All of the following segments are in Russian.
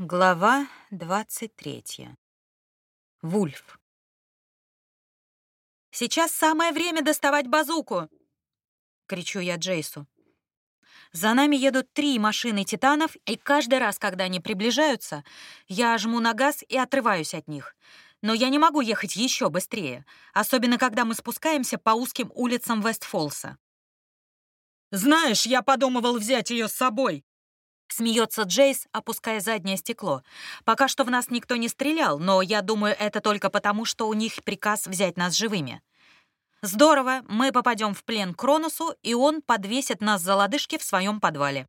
Глава 23. Вульф. «Сейчас самое время доставать базуку!» — кричу я Джейсу. За нами едут три машины «Титанов», и каждый раз, когда они приближаются, я жму на газ и отрываюсь от них. Но я не могу ехать еще быстрее, особенно когда мы спускаемся по узким улицам Вестфолса. «Знаешь, я подумывал взять ее с собой», Смеется Джейс, опуская заднее стекло. Пока что в нас никто не стрелял, но я думаю, это только потому, что у них приказ взять нас живыми. Здорово, мы попадем в плен Кроносу, и он подвесит нас за лодыжки в своем подвале.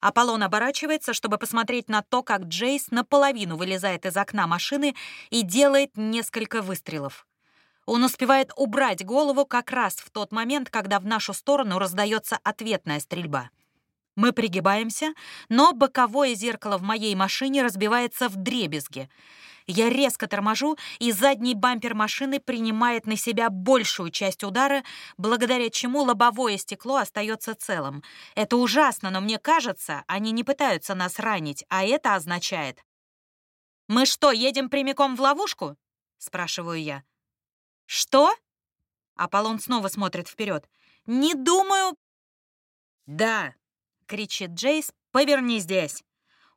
Аполлон оборачивается, чтобы посмотреть на то, как Джейс наполовину вылезает из окна машины и делает несколько выстрелов. Он успевает убрать голову как раз в тот момент, когда в нашу сторону раздается ответная стрельба. Мы пригибаемся, но боковое зеркало в моей машине разбивается в дребезги. Я резко торможу, и задний бампер машины принимает на себя большую часть удара, благодаря чему лобовое стекло остается целым. Это ужасно, но мне кажется, они не пытаются нас ранить, а это означает... «Мы что, едем прямиком в ловушку?» — спрашиваю я. «Что?» Аполлон снова смотрит вперед. «Не думаю...» «Да, кричит Джейс, поверни здесь.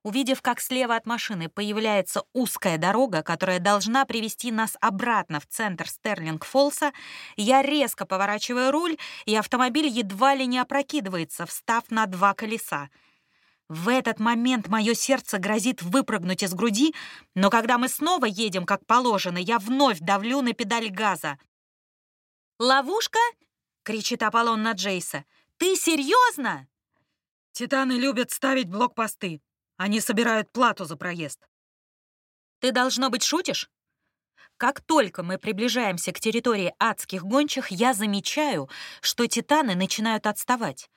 Увидев, как слева от машины появляется узкая дорога, которая должна привести нас обратно в центр Стерлинг-Фолса, я резко поворачиваю руль, и автомобиль едва ли не опрокидывается, встав на два колеса. В этот момент мое сердце грозит выпрыгнуть из груди, но когда мы снова едем как положено, я вновь давлю на педаль газа. «Ловушка?» — кричит Аполлон на Джейса. «Ты серьезно?» Титаны любят ставить блокпосты. Они собирают плату за проезд. Ты, должно быть, шутишь? Как только мы приближаемся к территории адских гончих, я замечаю, что титаны начинают отставать.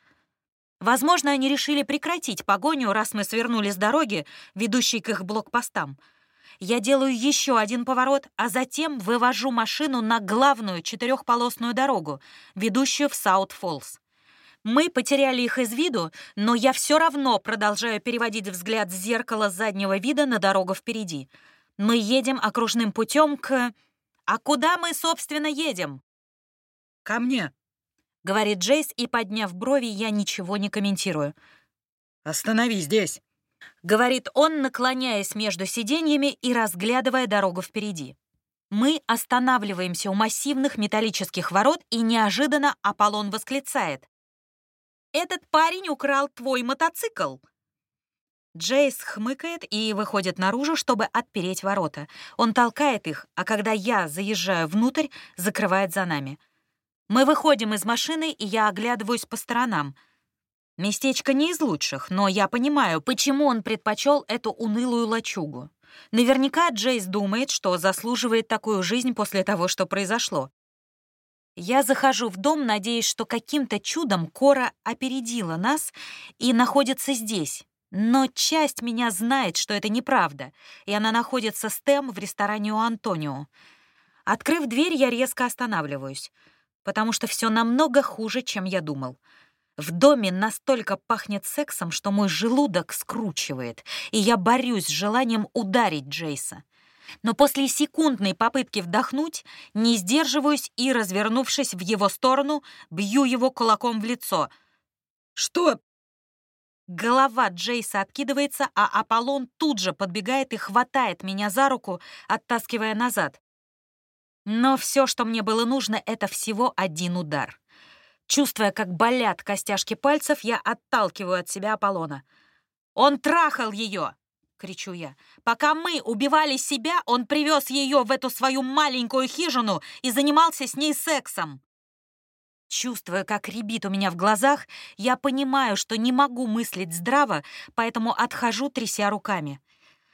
Возможно, они решили прекратить погоню, раз мы свернули с дороги, ведущей к их блокпостам. Я делаю еще один поворот, а затем вывожу машину на главную четырехполосную дорогу, ведущую в Саут-Фоллс. Мы потеряли их из виду, но я все равно продолжаю переводить взгляд с зеркала заднего вида на дорогу впереди. Мы едем окружным путем к... А куда мы, собственно, едем? «Ко мне», — говорит Джейс, и, подняв брови, я ничего не комментирую. «Останови здесь», — говорит он, наклоняясь между сиденьями и разглядывая дорогу впереди. Мы останавливаемся у массивных металлических ворот, и неожиданно Аполлон восклицает. Этот парень украл твой мотоцикл!» Джейс хмыкает и выходит наружу, чтобы отпереть ворота. Он толкает их, а когда я заезжаю внутрь, закрывает за нами. Мы выходим из машины, и я оглядываюсь по сторонам. Местечко не из лучших, но я понимаю, почему он предпочел эту унылую лачугу. Наверняка Джейс думает, что заслуживает такую жизнь после того, что произошло. Я захожу в дом, надеясь, что каким-то чудом Кора опередила нас и находится здесь. Но часть меня знает, что это неправда, и она находится с Тем в ресторане у Антонио. Открыв дверь, я резко останавливаюсь, потому что все намного хуже, чем я думал. В доме настолько пахнет сексом, что мой желудок скручивает, и я борюсь с желанием ударить Джейса но после секундной попытки вдохнуть не сдерживаюсь и, развернувшись в его сторону, бью его кулаком в лицо. «Что?» Голова Джейса откидывается, а Аполлон тут же подбегает и хватает меня за руку, оттаскивая назад. Но все, что мне было нужно, это всего один удар. Чувствуя, как болят костяшки пальцев, я отталкиваю от себя Аполлона. «Он трахал ее!» — кричу я. «Пока мы убивали себя, он привез ее в эту свою маленькую хижину и занимался с ней сексом». Чувствуя, как рябит у меня в глазах, я понимаю, что не могу мыслить здраво, поэтому отхожу, тряся руками.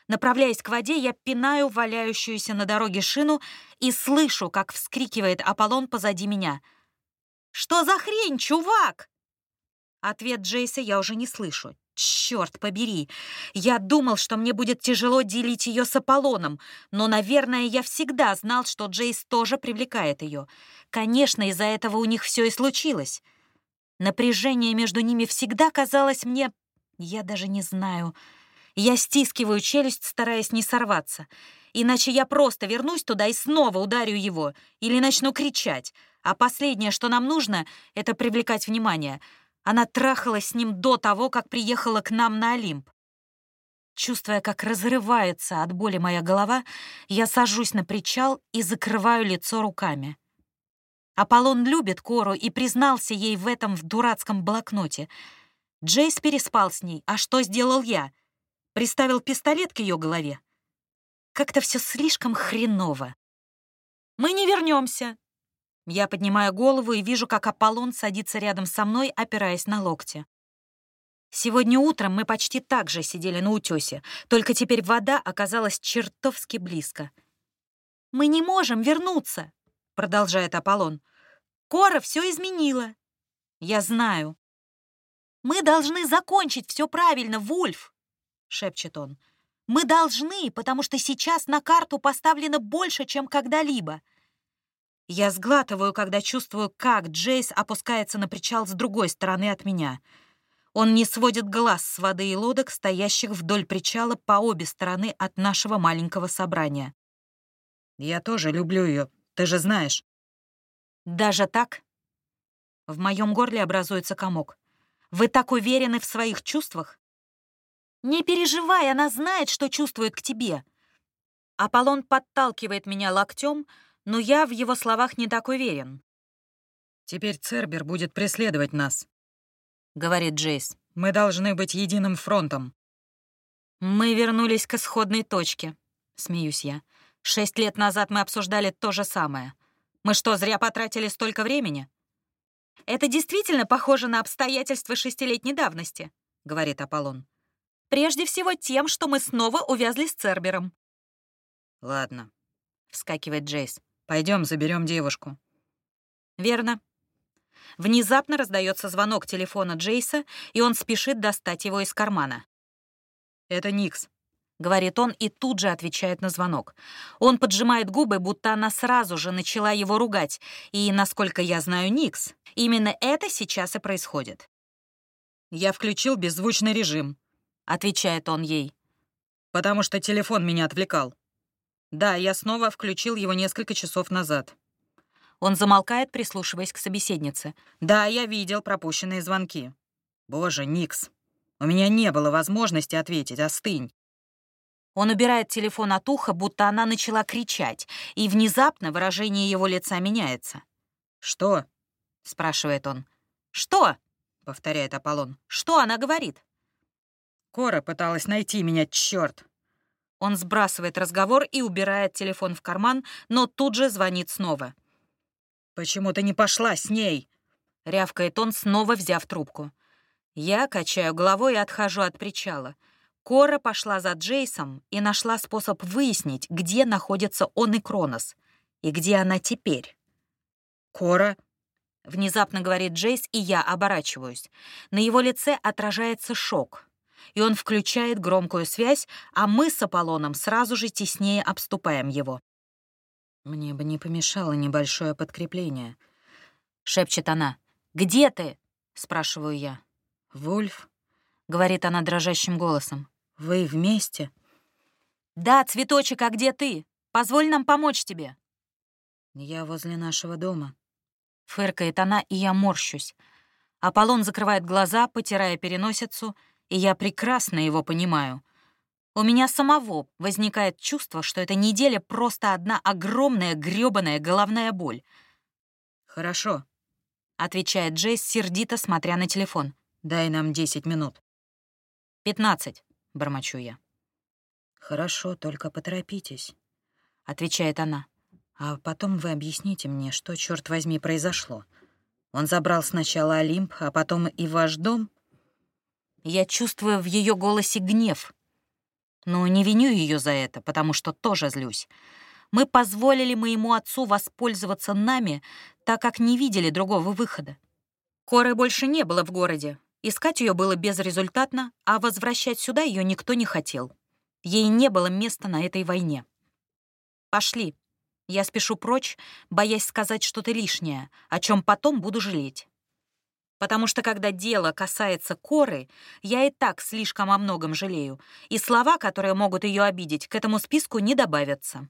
Направляясь к воде, я пинаю валяющуюся на дороге шину и слышу, как вскрикивает Аполлон позади меня. «Что за хрень, чувак?» Ответ Джейса я уже не слышу. Черт побери! Я думал, что мне будет тяжело делить ее с Аполлоном, но, наверное, я всегда знал, что Джейс тоже привлекает ее. Конечно, из-за этого у них все и случилось. Напряжение между ними всегда казалось мне... Я даже не знаю... Я стискиваю челюсть, стараясь не сорваться. Иначе я просто вернусь туда и снова ударю его или начну кричать. А последнее, что нам нужно, — это привлекать внимание. Она трахалась с ним до того, как приехала к нам на Олимп. Чувствуя, как разрывается от боли моя голова, я сажусь на причал и закрываю лицо руками. Аполлон любит Кору и признался ей в этом в дурацком блокноте. Джейс переспал с ней, а что сделал я? Приставил пистолет к ее голове? Как-то все слишком хреново. «Мы не вернемся. Я поднимаю голову и вижу, как Аполлон садится рядом со мной, опираясь на локти. Сегодня утром мы почти так же сидели на утёсе, только теперь вода оказалась чертовски близко. «Мы не можем вернуться», — продолжает Аполлон. «Кора все изменила». «Я знаю». «Мы должны закончить все правильно, Вульф», — шепчет он. «Мы должны, потому что сейчас на карту поставлено больше, чем когда-либо». Я сглатываю, когда чувствую, как Джейс опускается на причал с другой стороны от меня — он не сводит глаз с воды и лодок, стоящих вдоль причала по обе стороны от нашего маленького собрания. «Я тоже люблю ее, ты же знаешь». «Даже так?» В моем горле образуется комок. «Вы так уверены в своих чувствах?» «Не переживай, она знает, что чувствует к тебе». Аполлон подталкивает меня локтем, но я в его словах не так уверен. «Теперь Цербер будет преследовать нас», — говорит Джейс. «Мы должны быть единым фронтом». «Мы вернулись к исходной точке», — смеюсь я. «Шесть лет назад мы обсуждали то же самое. Мы что, зря потратили столько времени?» «Это действительно похоже на обстоятельства шестилетней давности», — говорит Аполлон. «Прежде всего тем, что мы снова увязли с Цербером». «Ладно», — вскакивает Джейс. Пойдем, заберем девушку». «Верно. Внезапно раздается звонок телефона Джейса, и он спешит достать его из кармана. «Это Никс», — говорит он и тут же отвечает на звонок. Он поджимает губы, будто она сразу же начала его ругать, и, насколько я знаю Никс, именно это сейчас и происходит. «Я включил беззвучный режим», — отвечает он ей. «Потому что телефон меня отвлекал. Да, я снова включил его несколько часов назад». Он замолкает, прислушиваясь к собеседнице. «Да, я видел пропущенные звонки. Боже, Никс, у меня не было возможности ответить, остынь». Он убирает телефон от уха, будто она начала кричать, и внезапно выражение его лица меняется. «Что?» — спрашивает он. «Что?» — повторяет Аполлон. «Что она говорит?» «Кора пыталась найти меня, чёрт!» Он сбрасывает разговор и убирает телефон в карман, но тут же звонит снова. «Почему ты не пошла с ней?» — рявкает он, снова взяв трубку. Я качаю головой и отхожу от причала. Кора пошла за Джейсом и нашла способ выяснить, где находится он и Кронос, и где она теперь. «Кора?» — внезапно говорит Джейс, и я оборачиваюсь. На его лице отражается шок, и он включает громкую связь, а мы с Аполлоном сразу же теснее обступаем его. «Мне бы не помешало небольшое подкрепление», — шепчет она. «Где ты?» — спрашиваю я. «Вульф», — говорит она дрожащим голосом. «Вы вместе?» «Да, цветочек, а где ты? Позволь нам помочь тебе». «Я возле нашего дома», — фыркает она, и я морщусь. Аполлон закрывает глаза, потирая переносицу, и я прекрасно его понимаю — у меня самого возникает чувство, что эта неделя просто одна огромная грёбаная головная боль. «Хорошо», — отвечает Джейс, сердито смотря на телефон. «Дай нам десять минут». «Пятнадцать», — бормочу я. «Хорошо, только поторопитесь», — отвечает она. «А потом вы объясните мне, что, черт возьми, произошло. Он забрал сначала Олимп, а потом и ваш дом?» Я чувствую в ее голосе гнев, но не виню ее за это, потому что тоже злюсь. Мы позволили моему отцу воспользоваться нами, так как не видели другого выхода. Коры больше не было в городе. Искать ее было безрезультатно, а возвращать сюда ее никто не хотел. Ей не было места на этой войне. Пошли. Я спешу прочь, боясь сказать что-то лишнее, о чем потом буду жалеть. Потому что когда дело касается Коры, я и так слишком о многом жалею, и слова, которые могут ее обидеть, к этому списку не добавятся.